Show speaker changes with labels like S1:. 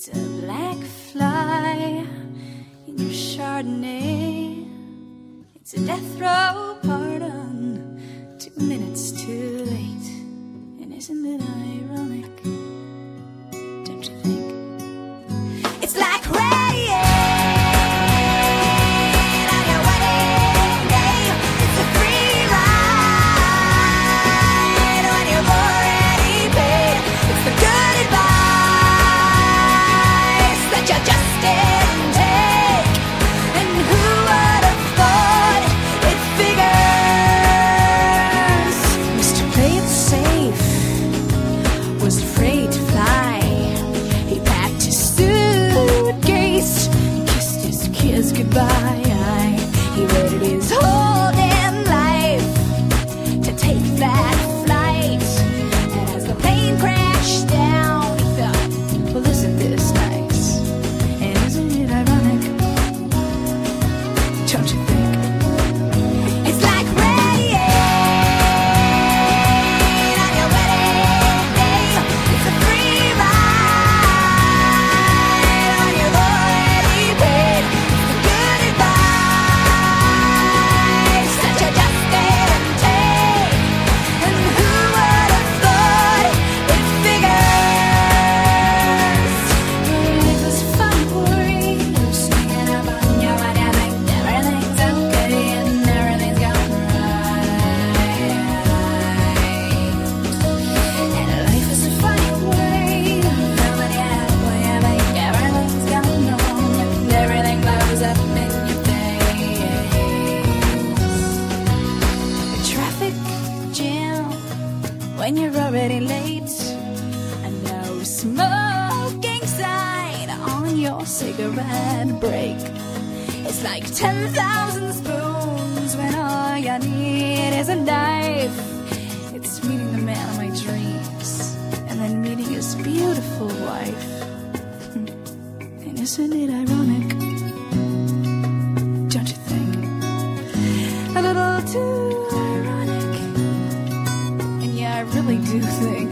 S1: It's a black fly in your Chardonnay. It's a death row pardon, two minutes too late. And isn't it ironic? rocky it is. Oh! when you're already late. And no smoking sign on your cigarette break. It's like 10,000 spoons when all you need is a knife. It's meeting the man of my dreams and then meeting his beautiful wife. Hmm. and isn't it ironic? Don't you you think?